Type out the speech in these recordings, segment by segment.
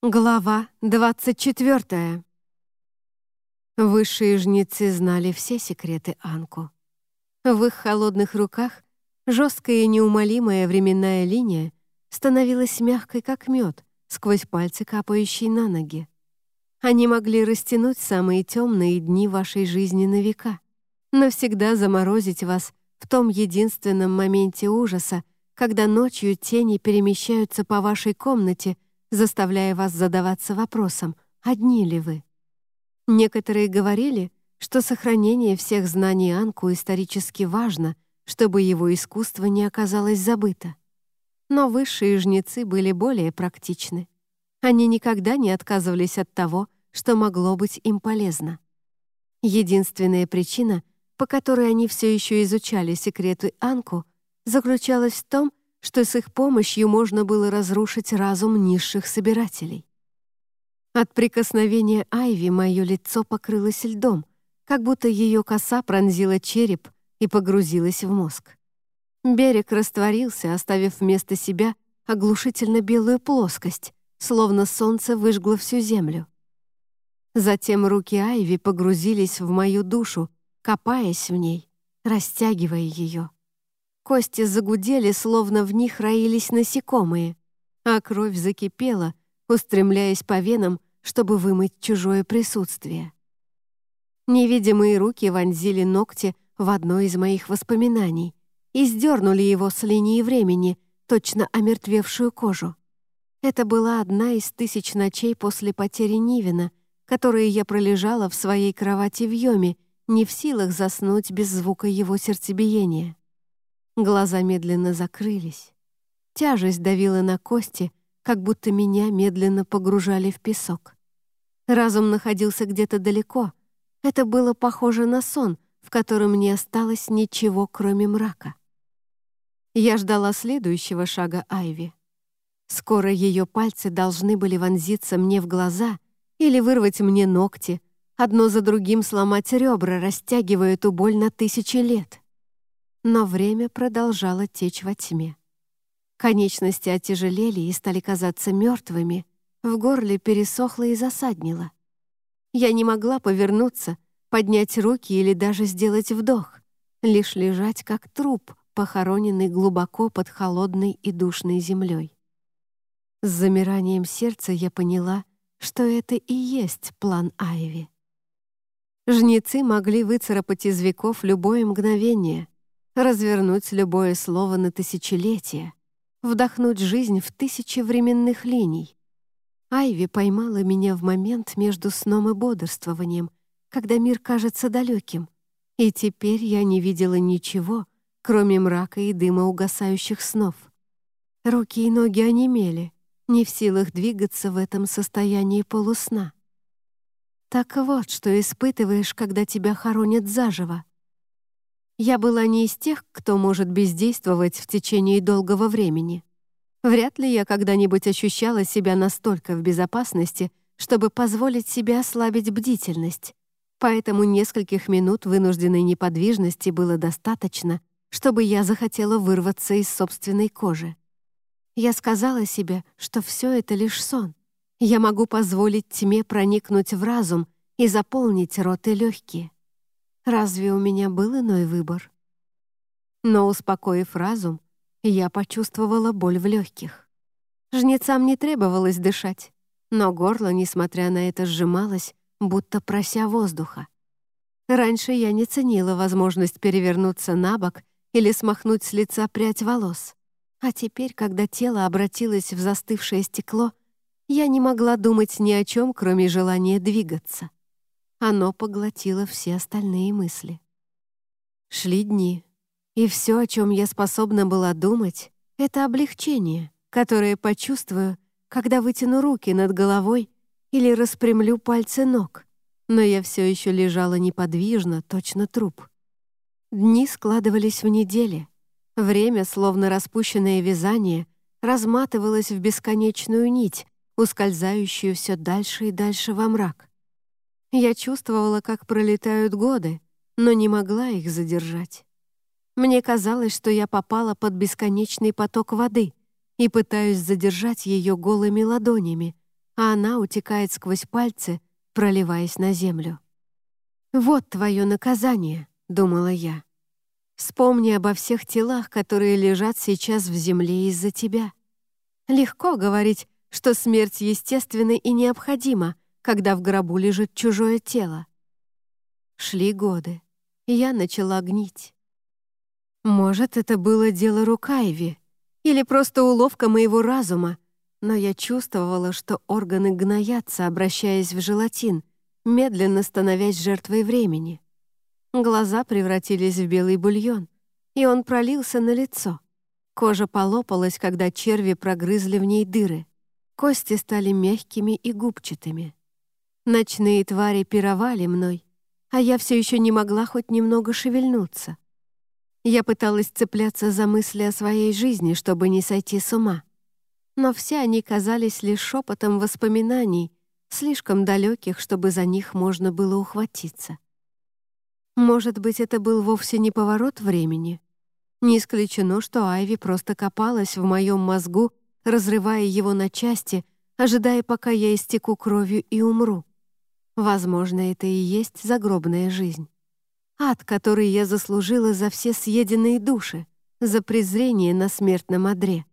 Глава 24. Высшие жнецы знали все секреты Анку. В их холодных руках жесткая и неумолимая временная линия становилась мягкой, как мед, сквозь пальцы, капающие на ноги. Они могли растянуть самые темные дни вашей жизни на века, навсегда заморозить вас в том единственном моменте ужаса, когда ночью тени перемещаются по вашей комнате — заставляя вас задаваться вопросом, одни ли вы. Некоторые говорили, что сохранение всех знаний Анку исторически важно, чтобы его искусство не оказалось забыто. Но высшие жнецы были более практичны. Они никогда не отказывались от того, что могло быть им полезно. Единственная причина, по которой они все еще изучали секреты Анку, заключалась в том, что с их помощью можно было разрушить разум низших собирателей. От прикосновения Айви мое лицо покрылось льдом, как будто ее коса пронзила череп и погрузилась в мозг. Берег растворился, оставив вместо себя оглушительно белую плоскость, словно солнце выжгло всю землю. Затем руки Айви погрузились в мою душу, копаясь в ней, растягивая ее. Кости загудели, словно в них роились насекомые, а кровь закипела, устремляясь по венам, чтобы вымыть чужое присутствие. Невидимые руки вонзили ногти в одно из моих воспоминаний и сдернули его с линии времени, точно омертвевшую кожу. Это была одна из тысяч ночей после потери Нивина, которые я пролежала в своей кровати в Йоме, не в силах заснуть без звука его сердцебиения. Глаза медленно закрылись. Тяжесть давила на кости, как будто меня медленно погружали в песок. Разум находился где-то далеко. Это было похоже на сон, в котором не осталось ничего, кроме мрака. Я ждала следующего шага Айви. Скоро ее пальцы должны были вонзиться мне в глаза или вырвать мне ногти, одно за другим сломать ребра, растягивая эту боль на тысячи лет но время продолжало течь во тьме. Конечности отяжелели и стали казаться мертвыми, в горле пересохло и засаднило. Я не могла повернуться, поднять руки или даже сделать вдох, лишь лежать как труп, похороненный глубоко под холодной и душной землей. С замиранием сердца я поняла, что это и есть план Айви. Жнецы могли выцарапать из веков любое мгновение, развернуть любое слово на тысячелетие, вдохнуть жизнь в тысячи временных линий. Айви поймала меня в момент между сном и бодрствованием, когда мир кажется далеким, и теперь я не видела ничего, кроме мрака и дыма угасающих снов. Руки и ноги онемели, не в силах двигаться в этом состоянии полусна. Так вот, что испытываешь, когда тебя хоронят заживо. Я была не из тех, кто может бездействовать в течение долгого времени. Вряд ли я когда-нибудь ощущала себя настолько в безопасности, чтобы позволить себе ослабить бдительность. Поэтому нескольких минут вынужденной неподвижности было достаточно, чтобы я захотела вырваться из собственной кожи. Я сказала себе, что все это лишь сон. Я могу позволить тьме проникнуть в разум и заполнить рот и легкие. Разве у меня был иной выбор? Но, успокоив разум, я почувствовала боль в легких. Жнецам не требовалось дышать, но горло, несмотря на это, сжималось, будто прося воздуха. Раньше я не ценила возможность перевернуться на бок или смахнуть с лица прядь волос. А теперь, когда тело обратилось в застывшее стекло, я не могла думать ни о чем, кроме желания двигаться. Оно поглотило все остальные мысли. Шли дни, и все, о чем я способна была думать, это облегчение, которое почувствую, когда вытяну руки над головой или распрямлю пальцы ног. Но я все еще лежала неподвижно, точно труп. Дни складывались в недели. Время, словно распущенное вязание, разматывалось в бесконечную нить, ускользающую все дальше и дальше во мрак. Я чувствовала, как пролетают годы, но не могла их задержать. Мне казалось, что я попала под бесконечный поток воды и пытаюсь задержать ее голыми ладонями, а она утекает сквозь пальцы, проливаясь на землю. «Вот твое наказание», — думала я. «Вспомни обо всех телах, которые лежат сейчас в земле из-за тебя. Легко говорить, что смерть естественна и необходима, когда в гробу лежит чужое тело. Шли годы, и я начала гнить. Может, это было дело рук Айви, или просто уловка моего разума, но я чувствовала, что органы гноятся, обращаясь в желатин, медленно становясь жертвой времени. Глаза превратились в белый бульон, и он пролился на лицо. Кожа полопалась, когда черви прогрызли в ней дыры. Кости стали мягкими и губчатыми. Ночные твари пировали мной, а я все еще не могла хоть немного шевельнуться. Я пыталась цепляться за мысли о своей жизни, чтобы не сойти с ума. Но все они казались лишь шепотом воспоминаний, слишком далеких, чтобы за них можно было ухватиться. Может быть, это был вовсе не поворот времени? Не исключено, что Айви просто копалась в моем мозгу, разрывая его на части, ожидая, пока я истеку кровью и умру. Возможно, это и есть загробная жизнь. Ад, который я заслужила за все съеденные души, за презрение на смертном одре.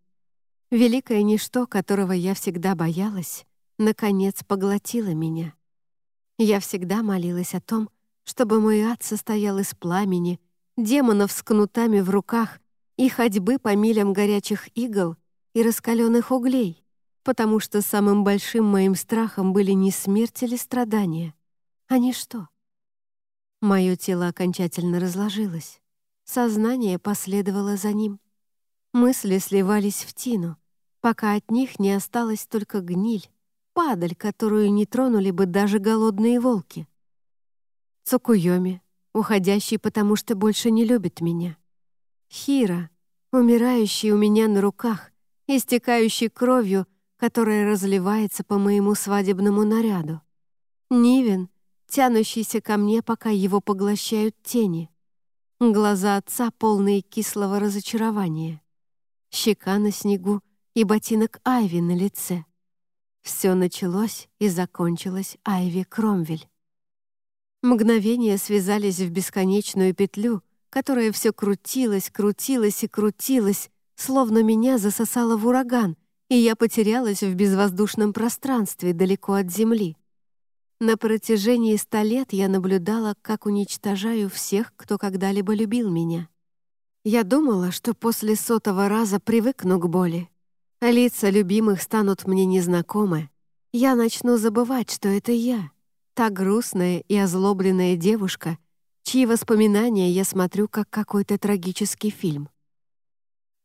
Великое ничто, которого я всегда боялась, наконец поглотило меня. Я всегда молилась о том, чтобы мой ад состоял из пламени, демонов с кнутами в руках и ходьбы по милям горячих игл и раскаленных углей, потому что самым большим моим страхом были не смерть или страдания, а ничто. Мое тело окончательно разложилось. Сознание последовало за ним. Мысли сливались в тину, пока от них не осталась только гниль, падаль, которую не тронули бы даже голодные волки. Цукуйоми, уходящий, потому что больше не любит меня. Хира, умирающий у меня на руках, истекающий кровью, которая разливается по моему свадебному наряду. Нивен, тянущийся ко мне, пока его поглощают тени. Глаза отца, полные кислого разочарования. Щека на снегу и ботинок Айви на лице. Все началось и закончилось Айви Кромвель. Мгновения связались в бесконечную петлю, которая все крутилась, крутилась и крутилась, словно меня засосало в ураган, и я потерялась в безвоздушном пространстве далеко от земли. На протяжении ста лет я наблюдала, как уничтожаю всех, кто когда-либо любил меня. Я думала, что после сотого раза привыкну к боли, лица любимых станут мне незнакомы. Я начну забывать, что это я, та грустная и озлобленная девушка, чьи воспоминания я смотрю как какой-то трагический фильм.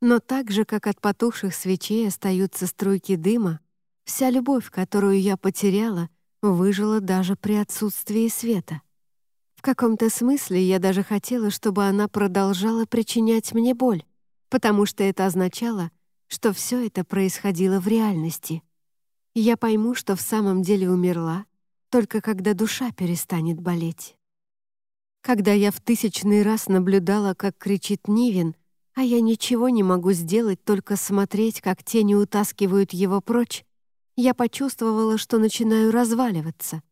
Но так же, как от потухших свечей остаются струйки дыма, вся любовь, которую я потеряла, выжила даже при отсутствии света. В каком-то смысле я даже хотела, чтобы она продолжала причинять мне боль, потому что это означало, что все это происходило в реальности. Я пойму, что в самом деле умерла, только когда душа перестанет болеть. Когда я в тысячный раз наблюдала, как кричит Нивен, а я ничего не могу сделать, только смотреть, как тени утаскивают его прочь, я почувствовала, что начинаю разваливаться.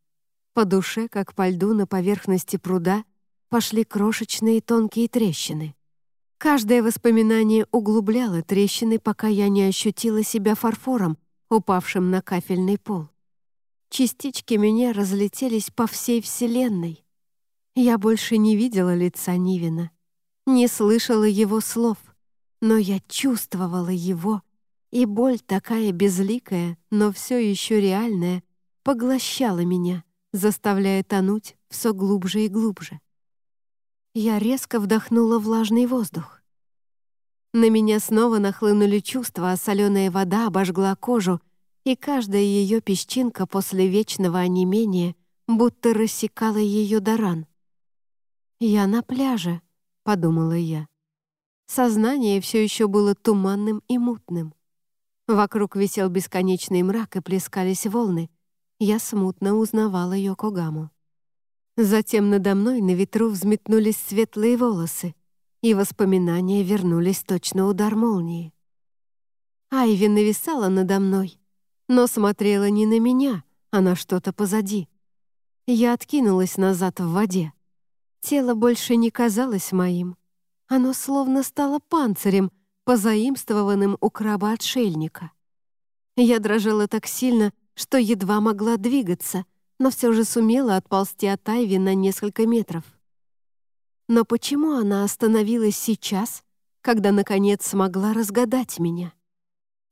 По душе, как по льду на поверхности пруда, пошли крошечные тонкие трещины. Каждое воспоминание углубляло трещины, пока я не ощутила себя фарфором, упавшим на кафельный пол. Частички меня разлетелись по всей Вселенной. Я больше не видела лица Нивина не слышала его слов, но я чувствовала его, и боль такая безликая, но все еще реальная, поглощала меня, заставляя тонуть все глубже и глубже. Я резко вдохнула влажный воздух. На меня снова нахлынули чувства, а соленая вода обожгла кожу, и каждая ее песчинка после вечного онемения будто рассекала ее до ран. Я на пляже, подумала я. Сознание все еще было туманным и мутным. Вокруг висел бесконечный мрак и плескались волны. Я смутно узнавала Йокогаму. Затем надо мной на ветру взметнулись светлые волосы, и воспоминания вернулись точно удар молнии. Айви нависала надо мной, но смотрела не на меня, а на что-то позади. Я откинулась назад в воде. Тело больше не казалось моим. Оно словно стало панцирем, позаимствованным у краба-отшельника. Я дрожала так сильно, что едва могла двигаться, но все же сумела отползти от Айви на несколько метров. Но почему она остановилась сейчас, когда, наконец, смогла разгадать меня?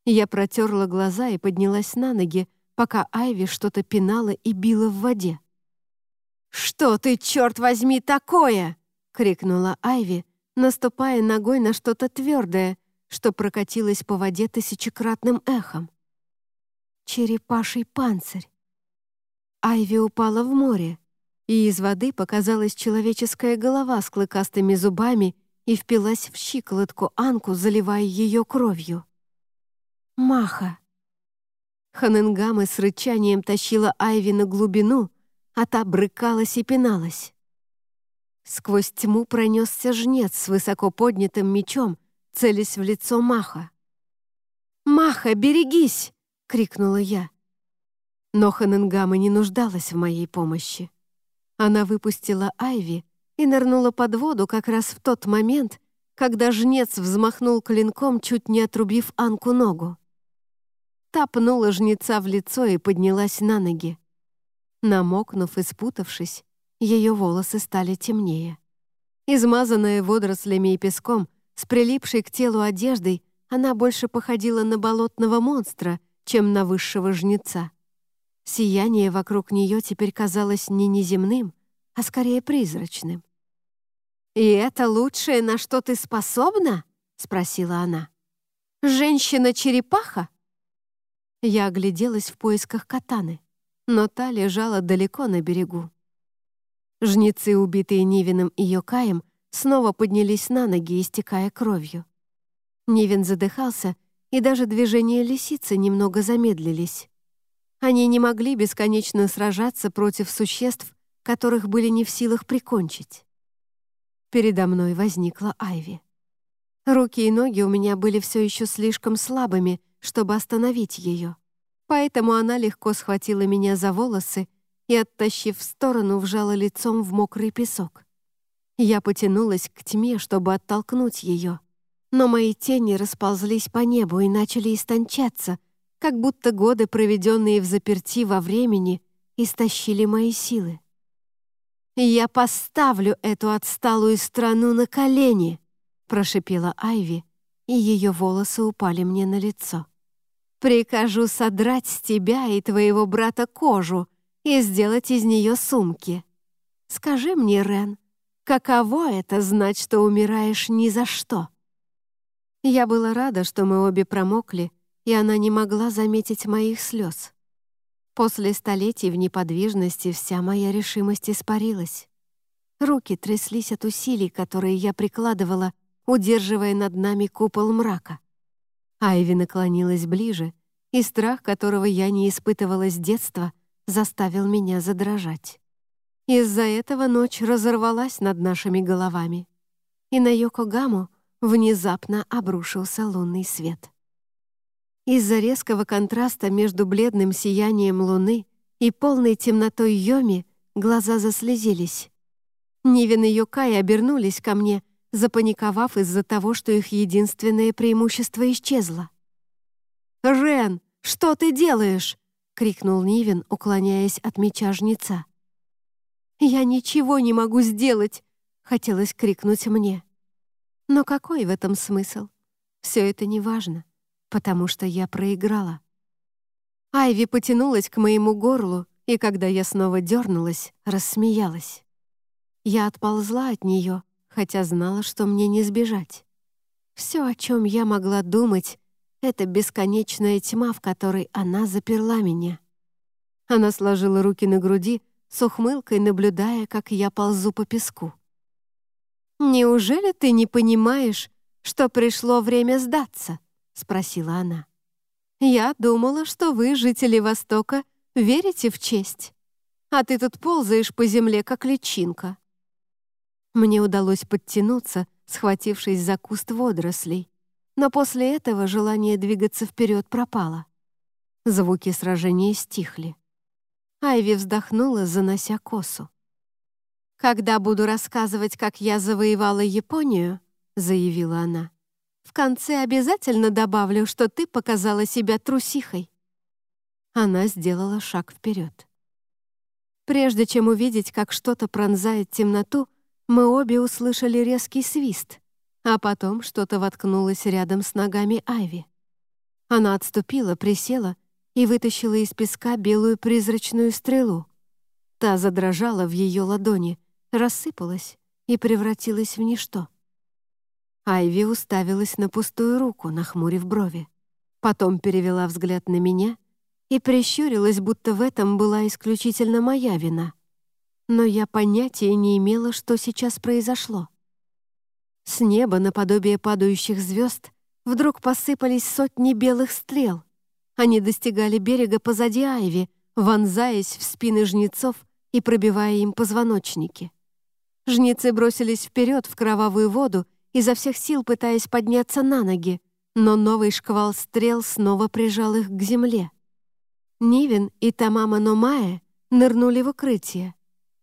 Я протерла глаза и поднялась на ноги, пока Айви что-то пинала и била в воде. «Что ты, черт возьми, такое?» — крикнула Айви, наступая ногой на что-то твердое, что прокатилось по воде тысячекратным эхом. Черепаший панцирь. Айви упала в море, и из воды показалась человеческая голова с клыкастыми зубами и впилась в щиколотку Анку, заливая ее кровью. Маха. Ханенгамы с рычанием тащила Айви на глубину, а та брыкалась и пиналась. Сквозь тьму пронесся жнец с высоко поднятым мечом, целясь в лицо Маха. «Маха, берегись!» — крикнула я. Но Ханенгама не нуждалась в моей помощи. Она выпустила Айви и нырнула под воду как раз в тот момент, когда жнец взмахнул клинком, чуть не отрубив Анку ногу. Та пнула жнеца в лицо и поднялась на ноги. Намокнув и спутавшись, ее волосы стали темнее. Измазанная водорослями и песком, с прилипшей к телу одеждой, она больше походила на болотного монстра, чем на высшего жнеца. Сияние вокруг нее теперь казалось не неземным, а скорее призрачным. «И это лучшее, на что ты способна?» — спросила она. «Женщина-черепаха?» Я огляделась в поисках катаны, но та лежала далеко на берегу. Жнецы, убитые Нивином и Йокаем, снова поднялись на ноги, истекая кровью. Нивин задыхался, и даже движения лисицы немного замедлились. Они не могли бесконечно сражаться против существ, которых были не в силах прикончить. Передо мной возникла Айви. Руки и ноги у меня были все еще слишком слабыми, чтобы остановить ее. Поэтому она легко схватила меня за волосы и, оттащив в сторону, вжала лицом в мокрый песок. Я потянулась к тьме, чтобы оттолкнуть ее, но мои тени расползлись по небу и начали истончаться, как будто годы, проведенные в заперти во времени, истощили мои силы. «Я поставлю эту отсталую страну на колени!» прошипела Айви, и ее волосы упали мне на лицо. «Прикажу содрать с тебя и твоего брата кожу и сделать из нее сумки. Скажи мне, Рен, каково это знать, что умираешь ни за что?» Я была рада, что мы обе промокли, и она не могла заметить моих слез. После столетий в неподвижности вся моя решимость испарилась. Руки тряслись от усилий, которые я прикладывала, удерживая над нами купол мрака. Айви наклонилась ближе, и страх, которого я не испытывала с детства, заставил меня задрожать. Из-за этого ночь разорвалась над нашими головами, и на Йокогаму внезапно обрушился лунный свет. Из-за резкого контраста между бледным сиянием луны и полной темнотой Йоми глаза заслезились. Нивен и Йокай обернулись ко мне, запаниковав из-за того, что их единственное преимущество исчезло. «Рен, что ты делаешь?» — крикнул Нивен, уклоняясь от меча жнеца. «Я ничего не могу сделать!» — хотелось крикнуть мне. Но какой в этом смысл? Все это неважно, потому что я проиграла. Айви потянулась к моему горлу, и когда я снова дернулась, рассмеялась. Я отползла от нее, хотя знала, что мне не сбежать. Все, о чем я могла думать, — это бесконечная тьма, в которой она заперла меня. Она сложила руки на груди, с ухмылкой наблюдая, как я ползу по песку. «Неужели ты не понимаешь, что пришло время сдаться?» — спросила она. «Я думала, что вы, жители Востока, верите в честь, а ты тут ползаешь по земле, как личинка». Мне удалось подтянуться, схватившись за куст водорослей, но после этого желание двигаться вперед пропало. Звуки сражения стихли. Айви вздохнула, занося косу. «Когда буду рассказывать, как я завоевала Японию», — заявила она, «в конце обязательно добавлю, что ты показала себя трусихой». Она сделала шаг вперед. Прежде чем увидеть, как что-то пронзает темноту, мы обе услышали резкий свист, а потом что-то воткнулось рядом с ногами Айви. Она отступила, присела и вытащила из песка белую призрачную стрелу. Та задрожала в ее ладони, рассыпалась и превратилась в ничто. Айви уставилась на пустую руку, нахмурив брови. Потом перевела взгляд на меня и прищурилась, будто в этом была исключительно моя вина. Но я понятия не имела, что сейчас произошло. С неба, наподобие падающих звезд, вдруг посыпались сотни белых стрел. Они достигали берега позади Айви, вонзаясь в спины жнецов и пробивая им позвоночники. Жнецы бросились вперед в кровавую воду, изо всех сил пытаясь подняться на ноги, но новый шквал стрел снова прижал их к земле. Нивен и Тамама Номая нырнули в укрытие,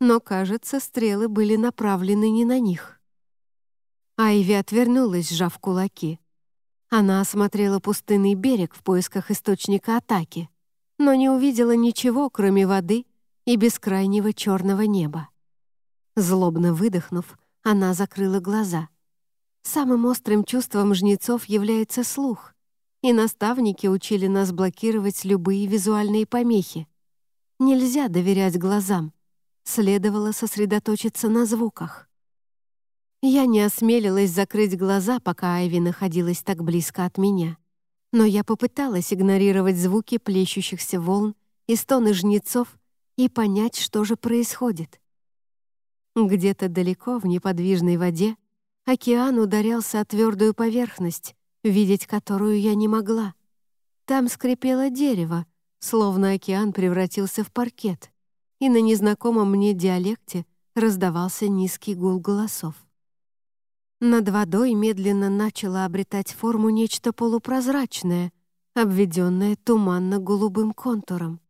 но, кажется, стрелы были направлены не на них. Айви отвернулась, сжав кулаки. Она осмотрела пустынный берег в поисках источника атаки, но не увидела ничего, кроме воды и бескрайнего черного неба. Злобно выдохнув, она закрыла глаза. Самым острым чувством жнецов является слух, и наставники учили нас блокировать любые визуальные помехи. Нельзя доверять глазам, следовало сосредоточиться на звуках. Я не осмелилась закрыть глаза, пока Айви находилась так близко от меня. Но я попыталась игнорировать звуки плещущихся волн и стоны жнецов и понять, что же происходит. Где-то далеко, в неподвижной воде, океан ударялся о твердую поверхность, видеть которую я не могла. Там скрипело дерево, словно океан превратился в паркет, и на незнакомом мне диалекте раздавался низкий гул голосов. Над водой медленно начало обретать форму нечто полупрозрачное, обведенное туманно-голубым контуром.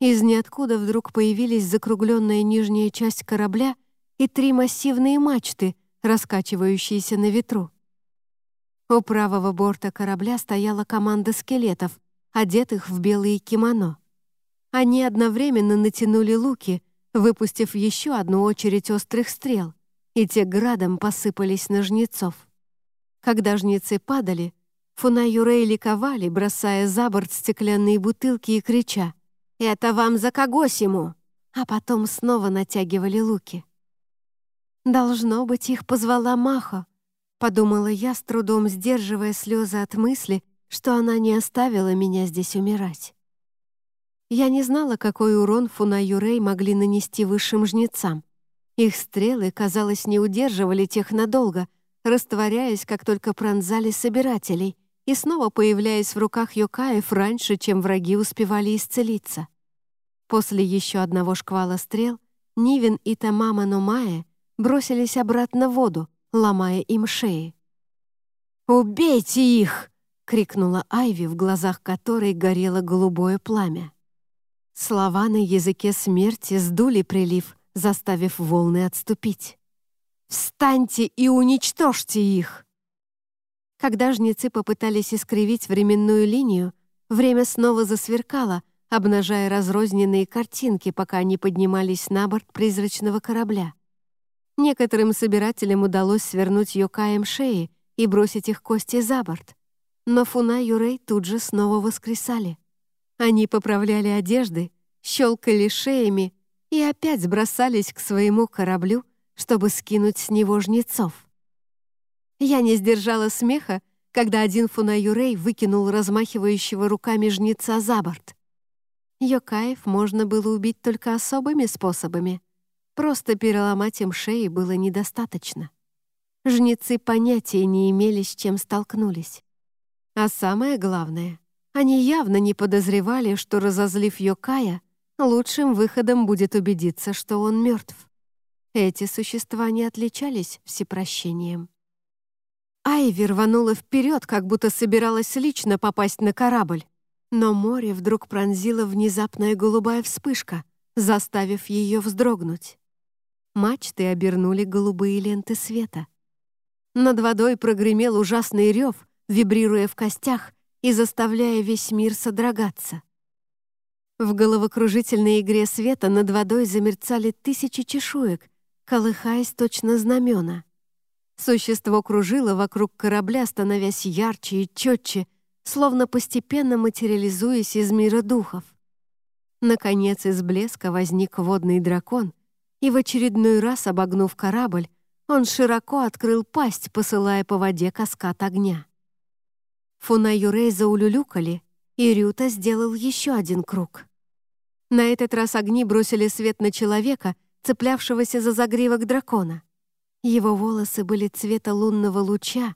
Из ниоткуда вдруг появились закругленная нижняя часть корабля и три массивные мачты, раскачивающиеся на ветру. У правого борта корабля стояла команда скелетов, одетых в белые кимоно. Они одновременно натянули луки, выпустив еще одну очередь острых стрел, и те градом посыпались на жнецов. Когда жнецы падали, Фуна ликовали, бросая за борт стеклянные бутылки и крича «Это вам за Кагосиму!» А потом снова натягивали луки. «Должно быть, их позвала Маха», — подумала я, с трудом сдерживая слезы от мысли, что она не оставила меня здесь умирать. Я не знала, какой урон Фуна могли нанести высшим жнецам. Их стрелы, казалось, не удерживали тех надолго, растворяясь, как только пронзали собирателей, и снова появляясь в руках Йокаев раньше, чем враги успевали исцелиться. После еще одного шквала стрел Нивен и Тамама Номая бросились обратно в воду, ломая им шеи. «Убейте их!» — крикнула Айви, в глазах которой горело голубое пламя. Слова на языке смерти сдули прилив, заставив волны отступить. «Встаньте и уничтожьте их!» Когда жнецы попытались искривить временную линию, время снова засверкало, обнажая разрозненные картинки, пока они поднимались на борт призрачного корабля. Некоторым собирателям удалось свернуть Йокаем шеи и бросить их кости за борт. Но Фуна Юрей тут же снова воскресали. Они поправляли одежды, щелкали шеями и опять сбросались к своему кораблю, чтобы скинуть с него жнецов. Я не сдержала смеха, когда один Фуна Юрей выкинул размахивающего руками жнеца за борт. Йокаев можно было убить только особыми способами. Просто переломать им шеи было недостаточно. Жнецы понятия не имели, с чем столкнулись. А самое главное, они явно не подозревали, что, разозлив Йокая, лучшим выходом будет убедиться, что он мертв. Эти существа не отличались всепрощением. Айви рванула вперед, как будто собиралась лично попасть на корабль. Но море вдруг пронзила внезапная голубая вспышка, заставив ее вздрогнуть. Мачты обернули голубые ленты света. Над водой прогремел ужасный рев, вибрируя в костях и заставляя весь мир содрогаться. В головокружительной игре света над водой замерцали тысячи чешуек, колыхаясь точно знамена. Существо кружило вокруг корабля, становясь ярче и четче, словно постепенно материализуясь из мира духов. Наконец из блеска возник водный дракон, и в очередной раз, обогнув корабль, он широко открыл пасть, посылая по воде каскад огня. Фуна Юрей заулюлюкали, и Рюта сделал еще один круг. На этот раз огни бросили свет на человека, цеплявшегося за загривок дракона. Его волосы были цвета лунного луча,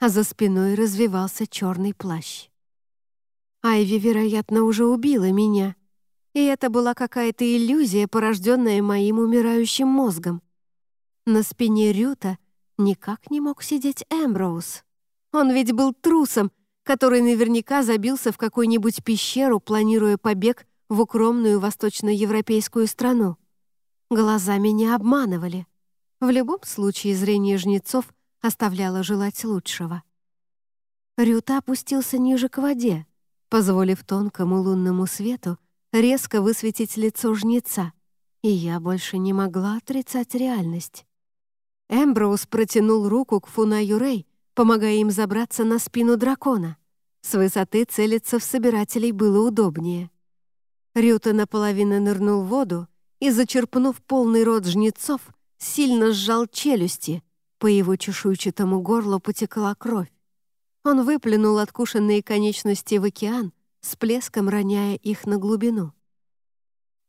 а за спиной развивался черный плащ. Айви, вероятно, уже убила меня, и это была какая-то иллюзия, порожденная моим умирающим мозгом. На спине Рюта никак не мог сидеть Эмброуз. Он ведь был трусом, который наверняка забился в какую-нибудь пещеру, планируя побег в укромную восточноевропейскую страну. Глаза меня обманывали. В любом случае зрение жнецов оставляло желать лучшего. Рюта опустился ниже к воде, позволив тонкому лунному свету резко высветить лицо жнеца, и я больше не могла отрицать реальность. Эмброуз протянул руку к Фуна Юрей, помогая им забраться на спину дракона. С высоты целиться в собирателей было удобнее. Рюта наполовину нырнул в воду и, зачерпнув полный рот жнецов, сильно сжал челюсти, по его чешуйчатому горлу потекла кровь. Он выплюнул откушенные конечности в океан, с плеском роняя их на глубину.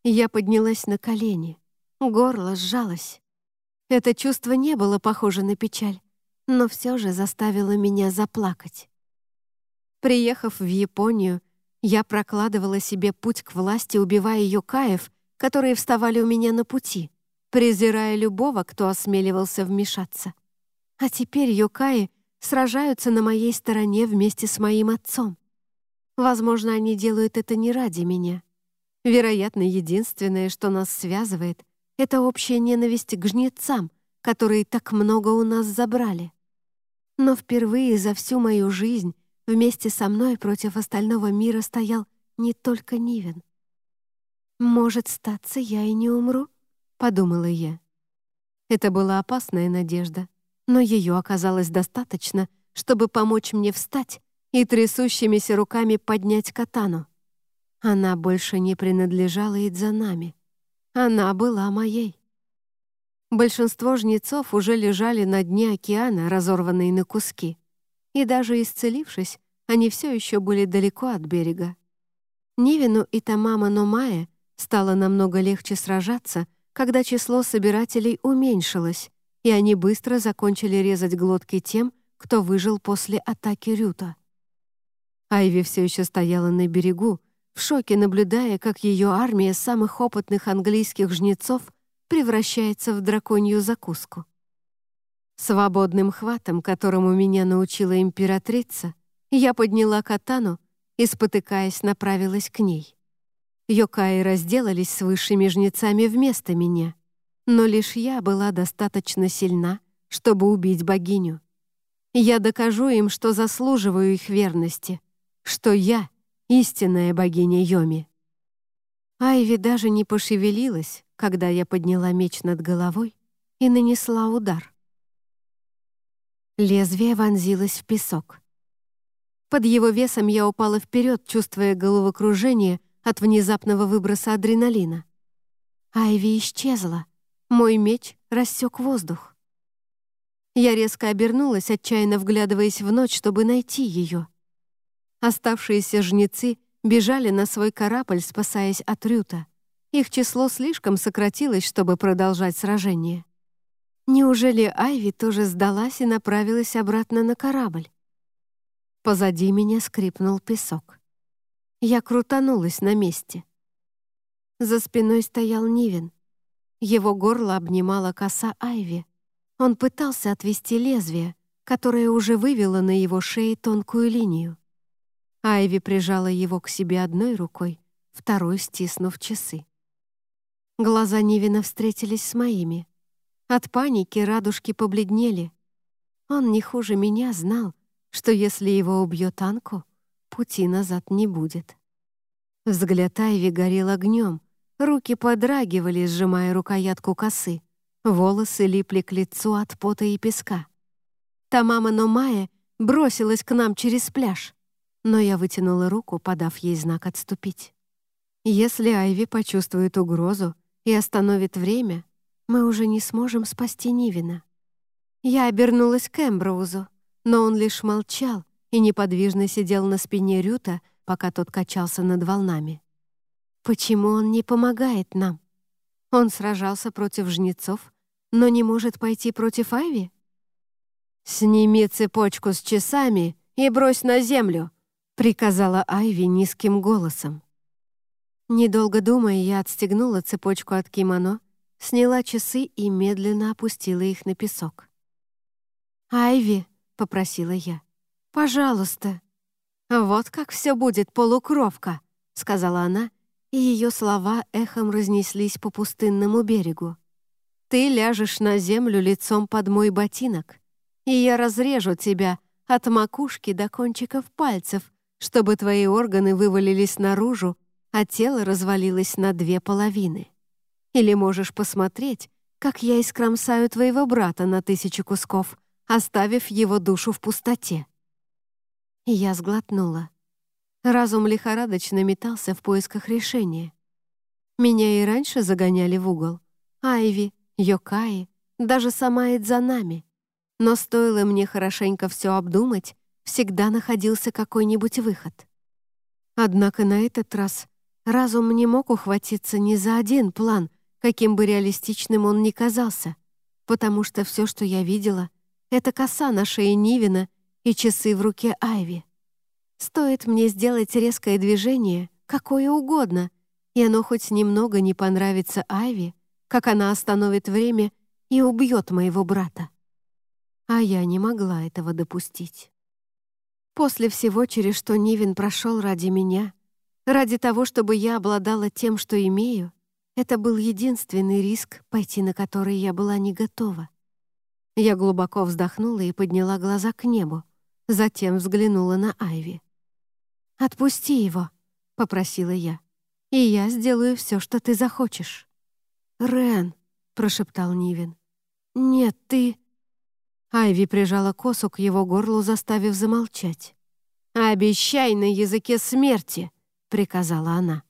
Я поднялась на колени. Горло сжалось. Это чувство не было похоже на печаль, но все же заставило меня заплакать. Приехав в Японию, я прокладывала себе путь к власти, убивая юкаев, которые вставали у меня на пути, презирая любого, кто осмеливался вмешаться. А теперь юкаи сражаются на моей стороне вместе с моим отцом. Возможно, они делают это не ради меня. Вероятно, единственное, что нас связывает, это общая ненависть к жнецам, которые так много у нас забрали. Но впервые за всю мою жизнь вместе со мной против остального мира стоял не только Нивен. «Может, статься, я и не умру?» — подумала я. Это была опасная надежда, но ее оказалось достаточно, чтобы помочь мне встать и трясущимися руками поднять катану. Она больше не принадлежала Идзанами. Она была моей. Большинство жнецов уже лежали на дне океана, разорванные на куски. И даже исцелившись, они все еще были далеко от берега. Нивину и Тамама Номае стало намного легче сражаться, когда число собирателей уменьшилось, и они быстро закончили резать глотки тем, кто выжил после атаки Рюта. Айви все еще стояла на берегу, в шоке наблюдая, как ее армия самых опытных английских жнецов превращается в драконью закуску. Свободным хватом, которому меня научила императрица, я подняла катану и, спотыкаясь, направилась к ней. Йокаи разделались с высшими жнецами вместо меня, но лишь я была достаточно сильна, чтобы убить богиню. Я докажу им, что заслуживаю их верности — что я — истинная богиня Йоми. Айви даже не пошевелилась, когда я подняла меч над головой и нанесла удар. Лезвие вонзилось в песок. Под его весом я упала вперед, чувствуя головокружение от внезапного выброса адреналина. Айви исчезла. Мой меч рассек воздух. Я резко обернулась, отчаянно вглядываясь в ночь, чтобы найти ее. Оставшиеся жнецы бежали на свой корабль, спасаясь от Рюта. Их число слишком сократилось, чтобы продолжать сражение. Неужели Айви тоже сдалась и направилась обратно на корабль? Позади меня скрипнул песок. Я крутанулась на месте. За спиной стоял Нивен. Его горло обнимала коса Айви. Он пытался отвести лезвие, которое уже вывело на его шее тонкую линию. Айви прижала его к себе одной рукой, второй стиснув часы. Глаза Нивина встретились с моими. От паники радужки побледнели. Он не хуже меня знал, что если его убьет Анку, пути назад не будет. Взгляд Айви горел огнем, руки подрагивали, сжимая рукоятку косы, волосы липли к лицу от пота и песка. Тамама Номая бросилась к нам через пляж, но я вытянула руку, подав ей знак отступить. Если Айви почувствует угрозу и остановит время, мы уже не сможем спасти Нивина. Я обернулась к Эмброузу, но он лишь молчал и неподвижно сидел на спине Рюта, пока тот качался над волнами. Почему он не помогает нам? Он сражался против жнецов, но не может пойти против Айви? «Сними цепочку с часами и брось на землю», — приказала Айви низким голосом. Недолго думая, я отстегнула цепочку от кимоно, сняла часы и медленно опустила их на песок. «Айви», — попросила я, — «пожалуйста». «Вот как все будет, полукровка», — сказала она, и ее слова эхом разнеслись по пустынному берегу. «Ты ляжешь на землю лицом под мой ботинок, и я разрежу тебя от макушки до кончиков пальцев, чтобы твои органы вывалились наружу а тело развалилось на две половины. Или можешь посмотреть, как я искромсаю твоего брата на тысячу кусков, оставив его душу в пустоте». Я сглотнула. Разум лихорадочно метался в поисках решения. Меня и раньше загоняли в угол. Айви, Йокаи, даже сама Эдзанами. Но стоило мне хорошенько все обдумать, всегда находился какой-нибудь выход. Однако на этот раз Разум не мог ухватиться ни за один план, каким бы реалистичным он ни казался, потому что все, что я видела, это коса на шее Нивина и часы в руке Айви. Стоит мне сделать резкое движение, какое угодно, и оно хоть немного не понравится Айви, как она остановит время и убьет моего брата. А я не могла этого допустить. После всего, через что Нивин прошел ради меня, Ради того, чтобы я обладала тем, что имею, это был единственный риск, пойти на который я была не готова. Я глубоко вздохнула и подняла глаза к небу, затем взглянула на Айви. «Отпусти его», — попросила я, — «и я сделаю все, что ты захочешь». «Рен», — прошептал Нивин. «Нет, ты...» Айви прижала косу к его горлу, заставив замолчать. «Обещай на языке смерти!» — приказала она.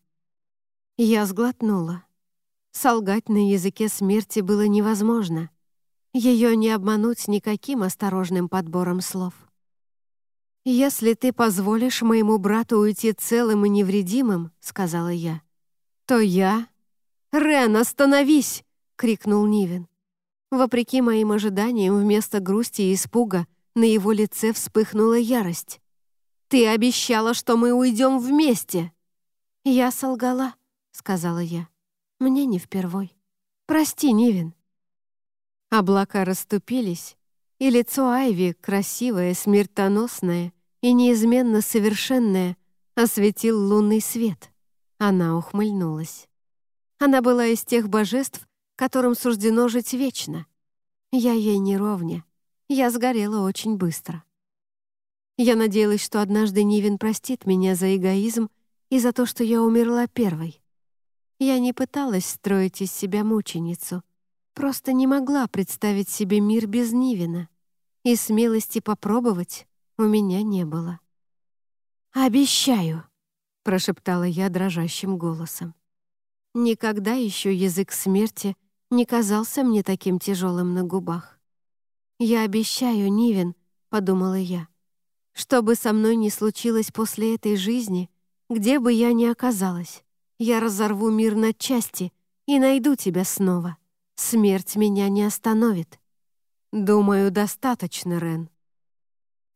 Я сглотнула. Солгать на языке смерти было невозможно. Ее не обмануть никаким осторожным подбором слов. «Если ты позволишь моему брату уйти целым и невредимым», — сказала я, — «то я...» «Рен, остановись!» — крикнул Нивен. Вопреки моим ожиданиям, вместо грусти и испуга на его лице вспыхнула ярость. «Ты обещала, что мы уйдем вместе!» «Я солгала», — сказала я. «Мне не впервой. Прости, Нивин». Облака расступились, и лицо Айви, красивое, смертоносное и неизменно совершенное, осветил лунный свет. Она ухмыльнулась. Она была из тех божеств, которым суждено жить вечно. Я ей не ровня. Я сгорела очень быстро. Я надеялась, что однажды Нивин простит меня за эгоизм и за то, что я умерла первой. Я не пыталась строить из себя мученицу, просто не могла представить себе мир без Нивина, и смелости попробовать у меня не было. «Обещаю», — прошептала я дрожащим голосом. Никогда еще язык смерти не казался мне таким тяжелым на губах. «Я обещаю, Нивен», — подумала я, что бы со мной ни случилось после этой жизни, где бы я ни оказалась, я разорву мир на части и найду тебя снова. Смерть меня не остановит. Думаю, достаточно, Рен.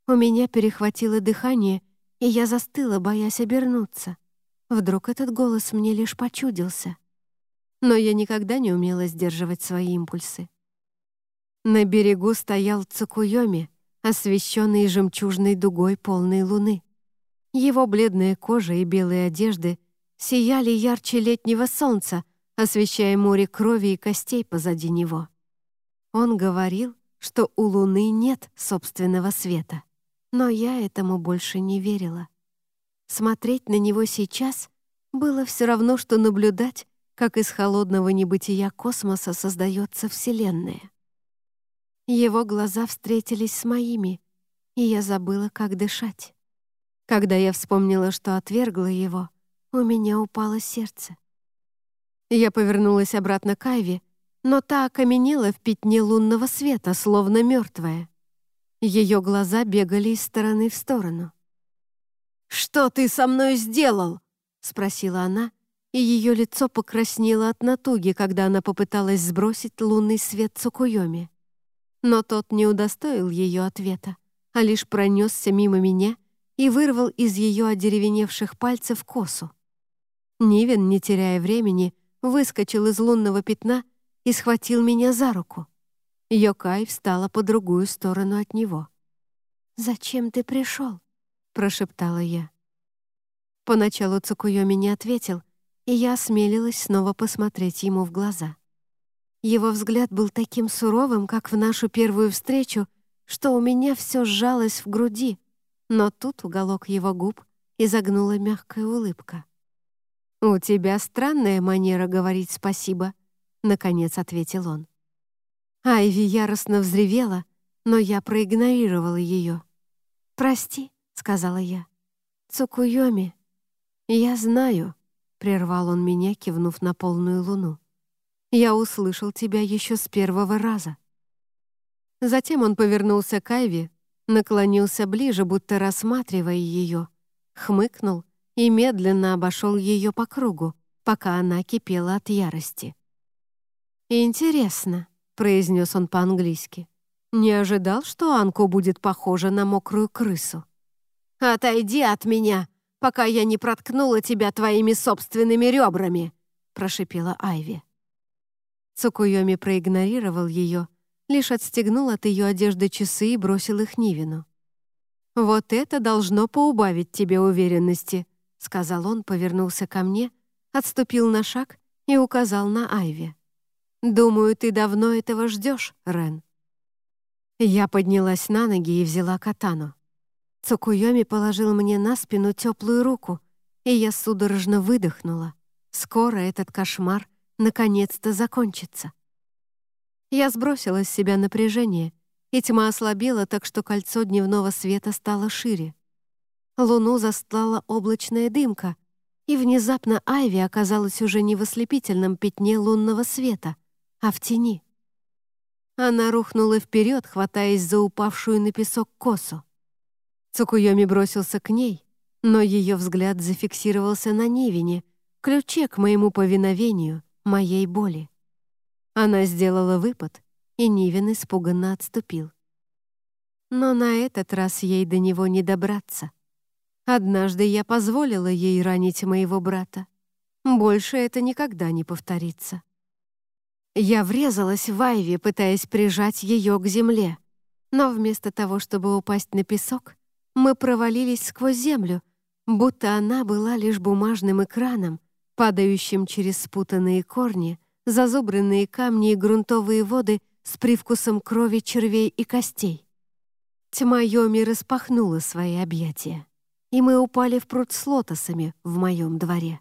У меня перехватило дыхание, и я застыла, боясь обернуться. Вдруг этот голос мне лишь почудился. Но я никогда не умела сдерживать свои импульсы. На берегу стоял Цукуйоми, освещенный жемчужной дугой полной луны. Его бледная кожа и белые одежды сияли ярче летнего солнца, освещая море крови и костей позади него. Он говорил, что у Луны нет собственного света, но я этому больше не верила. Смотреть на него сейчас было все равно, что наблюдать, как из холодного небытия космоса создается Вселенная. Его глаза встретились с моими, и я забыла, как дышать. Когда я вспомнила, что отвергла его, у меня упало сердце. Я повернулась обратно к Айве, но та окаменела в пятне лунного света, словно мертвая. Ее глаза бегали из стороны в сторону. «Что ты со мной сделал?» — спросила она, и ее лицо покраснело от натуги, когда она попыталась сбросить лунный свет Цукуйоми. Но тот не удостоил ее ответа, а лишь пронесся мимо меня и вырвал из ее одеревеневших пальцев косу. Нивен, не теряя времени, выскочил из лунного пятна и схватил меня за руку. Йокай встала по другую сторону от него. «Зачем ты пришел?» — прошептала я. Поначалу Цукуйоми не ответил, и я осмелилась снова посмотреть ему в глаза. Его взгляд был таким суровым, как в нашу первую встречу, что у меня все сжалось в груди, но тут уголок его губ изогнула мягкая улыбка. «У тебя странная манера говорить спасибо», — наконец ответил он. Айви яростно взревела, но я проигнорировала ее. «Прости», — сказала я. «Цукуйоми». «Я знаю», — прервал он меня, кивнув на полную луну. «Я услышал тебя еще с первого раза». Затем он повернулся к Айви, наклонился ближе, будто рассматривая ее, хмыкнул и медленно обошел ее по кругу, пока она кипела от ярости. «Интересно», — произнес он по-английски. «Не ожидал, что Анку будет похожа на мокрую крысу?» «Отойди от меня, пока я не проткнула тебя твоими собственными ребрами!» — прошипела Айви. Цукуйоми проигнорировал ее, лишь отстегнул от ее одежды часы и бросил их Нивину. «Вот это должно поубавить тебе уверенности», — сказал он, повернулся ко мне, отступил на шаг и указал на Айви. «Думаю, ты давно этого ждешь, Рен». Я поднялась на ноги и взяла катану. Цукуйоми положил мне на спину теплую руку, и я судорожно выдохнула. Скоро этот кошмар наконец-то закончится. Я сбросила с себя напряжение, и тьма ослабела так, что кольцо дневного света стало шире. Луну застлала облачная дымка, и внезапно Айви оказалась уже не в ослепительном пятне лунного света, а в тени. Она рухнула вперед, хватаясь за упавшую на песок косу. Цукуйоми бросился к ней, но ее взгляд зафиксировался на Нивине, ключе к моему повиновению, моей боли. Она сделала выпад, и Нивин испуганно отступил. Но на этот раз ей до него не добраться. Однажды я позволила ей ранить моего брата. Больше это никогда не повторится. Я врезалась в Айви, пытаясь прижать ее к земле. Но вместо того, чтобы упасть на песок, мы провалились сквозь землю, будто она была лишь бумажным экраном, падающим через спутанные корни, зазубренные камни и грунтовые воды с привкусом крови червей и костей. Тьма Йоми распахнула свои объятия, и мы упали в пруд с лотосами в моем дворе.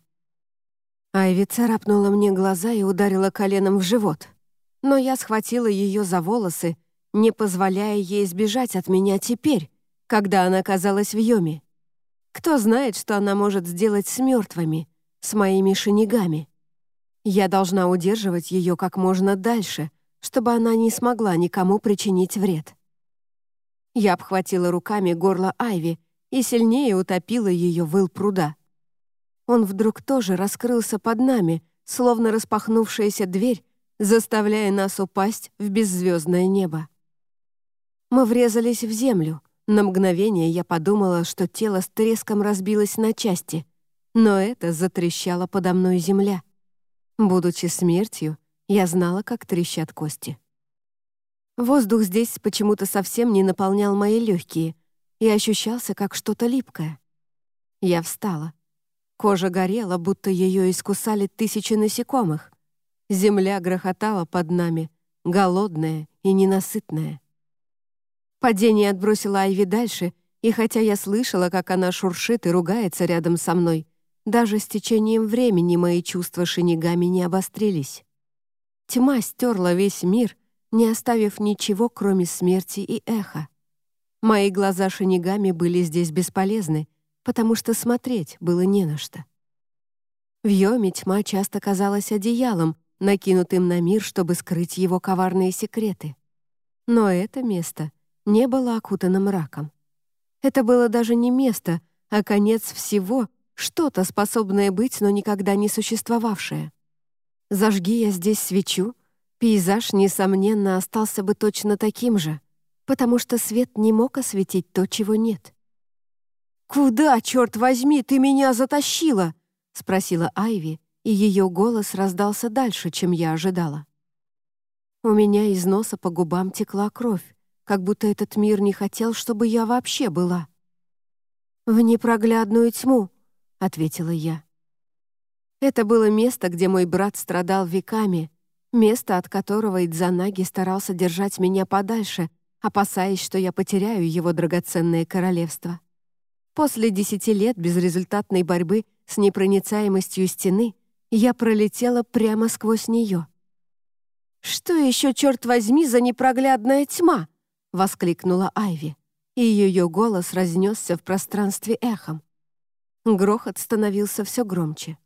Айви царапнула мне глаза и ударила коленом в живот, но я схватила ее за волосы, не позволяя ей сбежать от меня теперь, когда она оказалась в Йоме. Кто знает, что она может сделать с мертвыми, с моими шинигами. Я должна удерживать ее как можно дальше, чтобы она не смогла никому причинить вред. Я обхватила руками горло Айви и сильнее утопила ее в ил пруда. Он вдруг тоже раскрылся под нами, словно распахнувшаяся дверь, заставляя нас упасть в беззвездное небо. Мы врезались в землю — на мгновение я подумала, что тело с треском разбилось на части, но это затрещала подо мной земля. Будучи смертью, я знала, как трещат кости. Воздух здесь почему-то совсем не наполнял мои легкие и ощущался как что-то липкое. Я встала. Кожа горела, будто ее искусали тысячи насекомых. Земля грохотала под нами, голодная и ненасытная. Падение отбросило Айви дальше, и хотя я слышала, как она шуршит и ругается рядом со мной, даже с течением времени мои чувства шинигами не обострились. Тьма стерла весь мир, не оставив ничего, кроме смерти и эха. Мои глаза шинигами были здесь бесполезны, потому что смотреть было не на что. В Йоме тьма часто казалась одеялом, накинутым на мир, чтобы скрыть его коварные секреты. Но это место не было окутано мраком. Это было даже не место, а конец всего, что-то, способное быть, но никогда не существовавшее. Зажги я здесь свечу, пейзаж, несомненно, остался бы точно таким же, потому что свет не мог осветить то, чего нет. «Куда, черт возьми, ты меня затащила?» — спросила Айви, и ее голос раздался дальше, чем я ожидала. У меня из носа по губам текла кровь, как будто этот мир не хотел, чтобы я вообще была. «В непроглядную тьму», — ответила я. Это было место, где мой брат страдал веками, место, от которого Идзанаги старался держать меня подальше, опасаясь, что я потеряю его драгоценное королевство. После десяти лет безрезультатной борьбы с непроницаемостью стены я пролетела прямо сквозь нее. «Что еще, черт возьми, за непроглядная тьма?» — воскликнула Айви, и ее голос разнесся в пространстве эхом. Грохот становился все громче.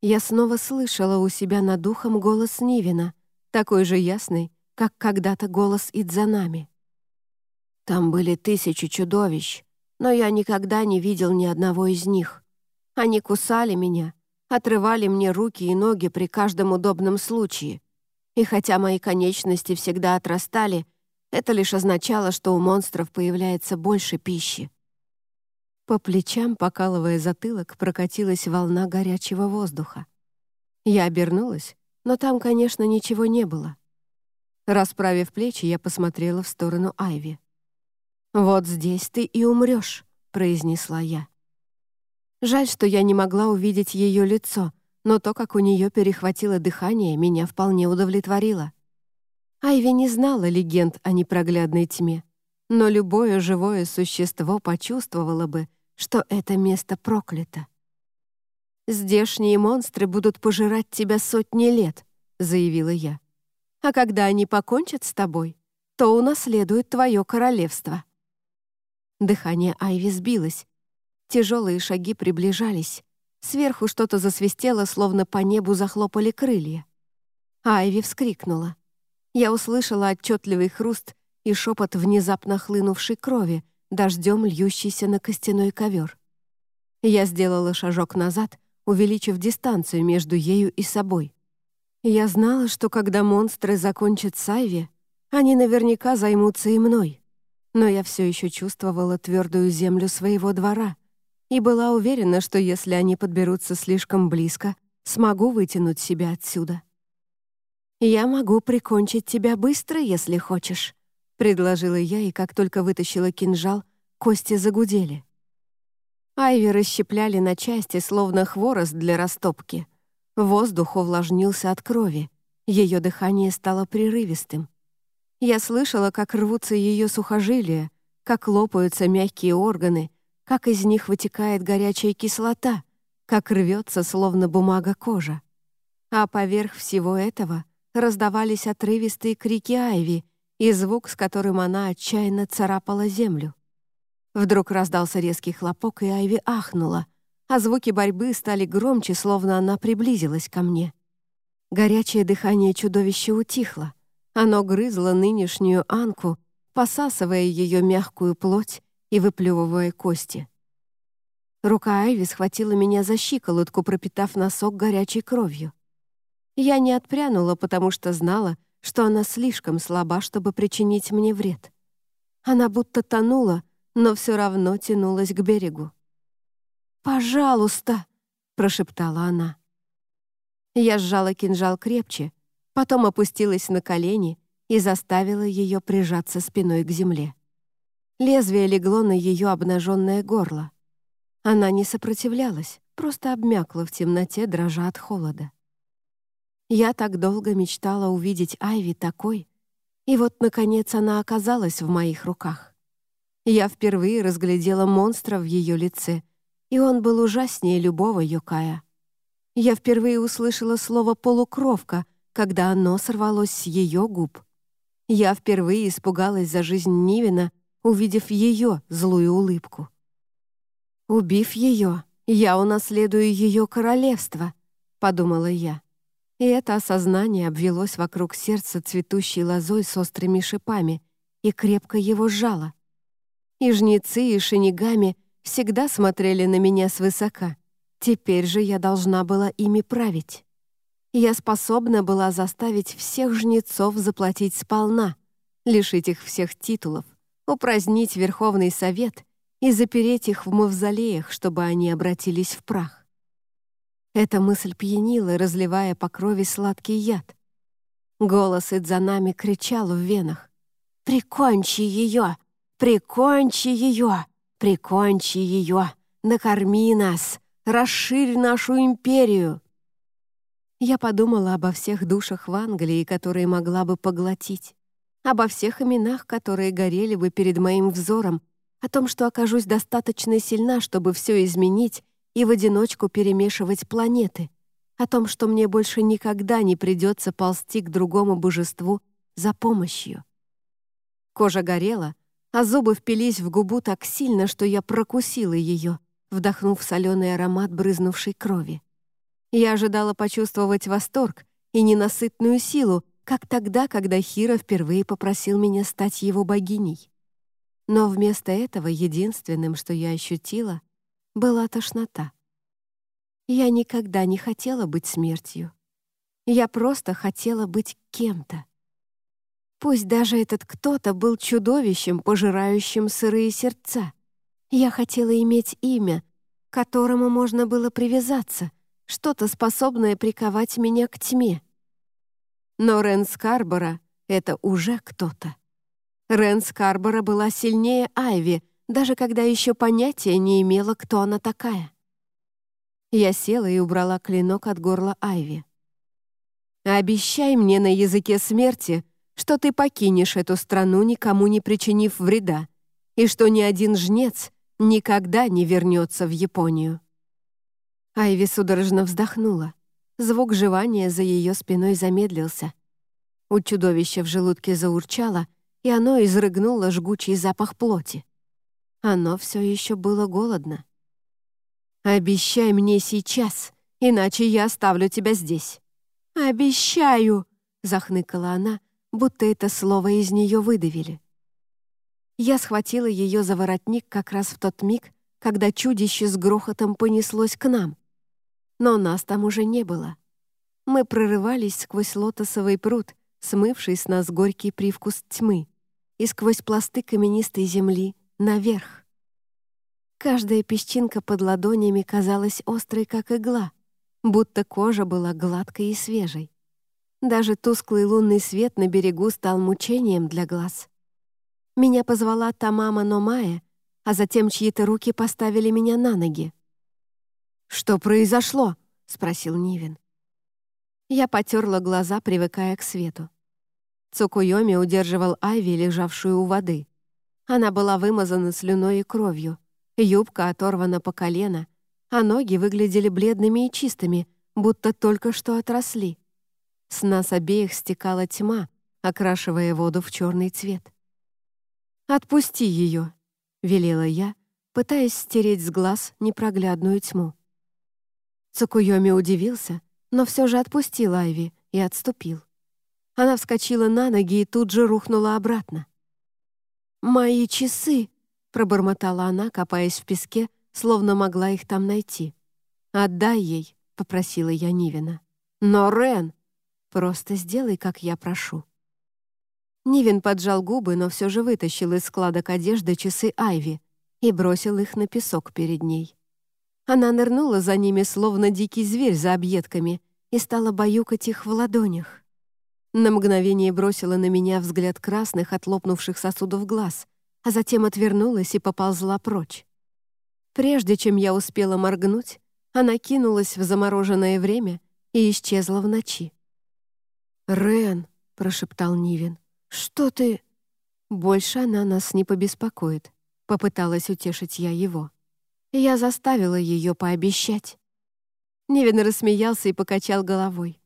Я снова слышала у себя над духом голос Нивина, такой же ясный, как когда-то голос Идзанами. Там были тысячи чудовищ, но я никогда не видел ни одного из них. Они кусали меня, отрывали мне руки и ноги при каждом удобном случае. И хотя мои конечности всегда отрастали, это лишь означало, что у монстров появляется больше пищи. По плечам, покалывая затылок, прокатилась волна горячего воздуха. Я обернулась, но там, конечно, ничего не было. Расправив плечи, я посмотрела в сторону Айви. «Вот здесь ты и умрешь», — произнесла я. Жаль, что я не могла увидеть ее лицо, но то, как у нее перехватило дыхание, меня вполне удовлетворило. Айви не знала легенд о непроглядной тьме, но любое живое существо почувствовало бы, что это место проклято. «Здешние монстры будут пожирать тебя сотни лет», — заявила я. «А когда они покончат с тобой, то унаследуют твое королевство». Дыхание Айви сбилось. Тяжелые шаги приближались. Сверху что-то засвистело, словно по небу захлопали крылья. Айви вскрикнула. Я услышала отчетливый хруст и шепот внезапно хлынувшей крови, дождем льющийся на костяной ковер. Я сделала шажок назад, увеличив дистанцию между ею и собой. Я знала, что когда монстры закончат с Айви, они наверняка займутся и мной но я все еще чувствовала твердую землю своего двора и была уверена, что если они подберутся слишком близко, смогу вытянуть себя отсюда. «Я могу прикончить тебя быстро, если хочешь», — предложила я, и как только вытащила кинжал, кости загудели. Айви расщепляли на части, словно хворост для растопки. Воздух увлажнился от крови, ее дыхание стало прерывистым. Я слышала, как рвутся ее сухожилия, как лопаются мягкие органы, как из них вытекает горячая кислота, как рвется, словно бумага кожа. А поверх всего этого раздавались отрывистые крики Айви и звук, с которым она отчаянно царапала землю. Вдруг раздался резкий хлопок, и Айви ахнула, а звуки борьбы стали громче, словно она приблизилась ко мне. Горячее дыхание чудовища утихло. Оно грызло нынешнюю Анку, посасывая ее мягкую плоть и выплевывая кости. Рука Айви схватила меня за щиколотку, пропитав носок горячей кровью. Я не отпрянула, потому что знала, что она слишком слаба, чтобы причинить мне вред. Она будто тонула, но все равно тянулась к берегу. «Пожалуйста!» — прошептала она. Я сжала кинжал крепче, потом опустилась на колени и заставила ее прижаться спиной к земле. Лезвие легло на ее обнаженное горло. Она не сопротивлялась, просто обмякла в темноте, дрожа от холода. Я так долго мечтала увидеть Айви такой, и вот, наконец, она оказалась в моих руках. Я впервые разглядела монстра в ее лице, и он был ужаснее любого Йокая. Я впервые услышала слово «полукровка», когда оно сорвалось с ее губ. Я впервые испугалась за жизнь Нивина, увидев ее злую улыбку. «Убив ее, я унаследую ее королевство», — подумала я. И это осознание обвелось вокруг сердца цветущей лозой с острыми шипами и крепко его сжало. И жнецы, и шинигами всегда смотрели на меня свысока. Теперь же я должна была ими править. Я способна была заставить всех жнецов заплатить сполна, лишить их всех титулов, упразднить Верховный Совет и запереть их в мавзолеях, чтобы они обратились в прах. Эта мысль пьянила, разливая по крови сладкий яд. Голос Идзанами кричал в венах. «Прикончи ее! Прикончи ее! Прикончи ее! Накорми нас! Расширь нашу империю!» Я подумала обо всех душах в Англии, которые могла бы поглотить, обо всех именах, которые горели бы перед моим взором, о том, что окажусь достаточно сильна, чтобы все изменить и в одиночку перемешивать планеты, о том, что мне больше никогда не придется ползти к другому божеству за помощью. Кожа горела, а зубы впились в губу так сильно, что я прокусила ее, вдохнув соленый аромат брызнувшей крови. Я ожидала почувствовать восторг и ненасытную силу, как тогда, когда Хира впервые попросил меня стать его богиней. Но вместо этого единственным, что я ощутила — была тошнота. Я никогда не хотела быть смертью. Я просто хотела быть кем-то. Пусть даже этот кто-то был чудовищем, пожирающим сырые сердца. Я хотела иметь имя, к которому можно было привязаться, что-то способное приковать меня к тьме. Но Рен Скарбора — это уже кто-то. Рен Скарбора была сильнее Айви — даже когда еще понятия не имела, кто она такая. Я села и убрала клинок от горла Айви. «Обещай мне на языке смерти, что ты покинешь эту страну, никому не причинив вреда, и что ни один жнец никогда не вернется в Японию». Айви судорожно вздохнула. Звук жевания за ее спиной замедлился. У чудовища в желудке заурчало, и оно изрыгнуло жгучий запах плоти. Оно все еще было голодно. «Обещай мне сейчас, иначе я оставлю тебя здесь». «Обещаю!» — захныкала она, будто это слово из нее выдавили. Я схватила ее за воротник как раз в тот миг, когда чудище с грохотом понеслось к нам. Но нас там уже не было. Мы прорывались сквозь лотосовый пруд, смывший с нас горький привкус тьмы, и сквозь пласты каменистой земли, наверх. Каждая песчинка под ладонями казалась острой, как игла, будто кожа была гладкой и свежей. Даже тусклый лунный свет на берегу стал мучением для глаз. Меня позвала та мама Номая, а затем чьи-то руки поставили меня на ноги. «Что произошло?» — спросил Нивин. Я потерла глаза, привыкая к свету. Цукуйоми удерживал Айви, лежавшую у воды. Она была вымазана слюной и кровью. Юбка оторвана по колено, а ноги выглядели бледными и чистыми, будто только что отросли. С нас обеих стекала тьма, окрашивая воду в черный цвет. «Отпусти ее», — велела я, пытаясь стереть с глаз непроглядную тьму. Цукуйоми удивился, но все же отпустил Айви и отступил. Она вскочила на ноги и тут же рухнула обратно. «Мои часы!» — пробормотала она, копаясь в песке, словно могла их там найти. «Отдай ей», — попросила я Нивина. «Но, Рен, просто сделай, как я прошу». Нивин поджал губы, но все же вытащил из складок одежды часы Айви и бросил их на песок перед ней. Она нырнула за ними, словно дикий зверь за объедками, и стала баюкать их в ладонях. На мгновение бросила на меня взгляд красных от лопнувших сосудов глаз, а затем отвернулась и поползла прочь. Прежде чем я успела моргнуть, она кинулась в замороженное время и исчезла в ночи. «Рен», — прошептал Нивин, — «что ты...» «Больше она нас не побеспокоит», — попыталась утешить я его. Я заставила ее пообещать. Нивин рассмеялся и покачал головой.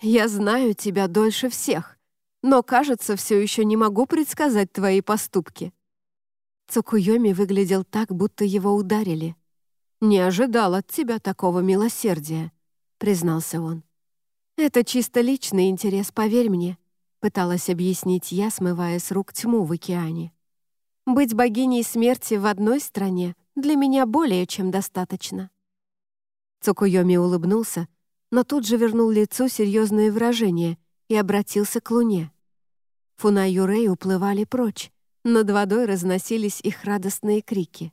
«Я знаю тебя дольше всех, но, кажется, все еще не могу предсказать твои поступки». Цукуйоми выглядел так, будто его ударили. «Не ожидал от тебя такого милосердия», — признался он. «Это чисто личный интерес, поверь мне», — пыталась объяснить я, смывая с рук тьму в океане. «Быть богиней смерти в одной стране для меня более чем достаточно». Цукуйоми улыбнулся, но тут же вернул лицу серьезное выражение и обратился к луне. Фуна Юрей уплывали прочь, над водой разносились их радостные крики.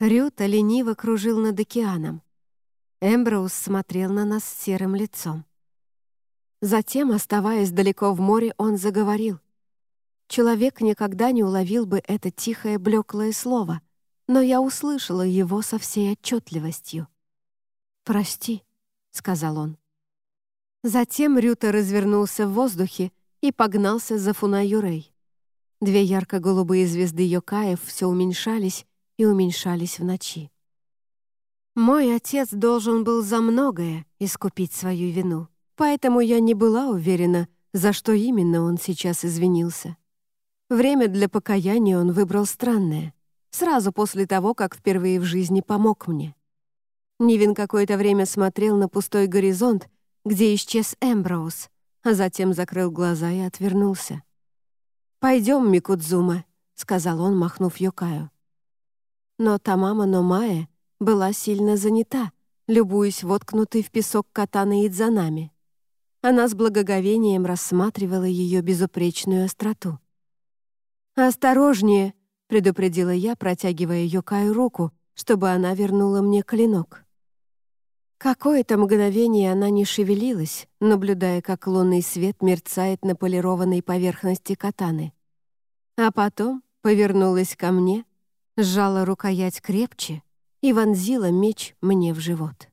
Рюта лениво кружил над океаном. Эмброуз смотрел на нас серым лицом. Затем, оставаясь далеко в море, он заговорил. Человек никогда не уловил бы это тихое, блеклое слово, но я услышала его со всей отчетливостью. «Прости», — сказал он. Затем Рюта развернулся в воздухе и погнался за Фунаюрей. Две ярко-голубые звезды Йокаев все уменьшались и уменьшались в ночи. Мой отец должен был за многое искупить свою вину, поэтому я не была уверена, за что именно он сейчас извинился. Время для покаяния он выбрал странное, сразу после того, как впервые в жизни помог мне. Нивин какое-то время смотрел на пустой горизонт, где исчез Эмброуз, а затем закрыл глаза и отвернулся. «Пойдем, Микудзума», — сказал он, махнув Йокаю. Но Тамама Номае была сильно занята, любуясь воткнутой в песок катаной Идзанами. Она с благоговением рассматривала ее безупречную остроту. «Осторожнее!» — предупредила я, протягивая Йокаю руку, чтобы она вернула мне клинок. Какое-то мгновение она не шевелилась, наблюдая, как лунный свет мерцает на полированной поверхности катаны. А потом повернулась ко мне, сжала рукоять крепче и вонзила меч мне в живот.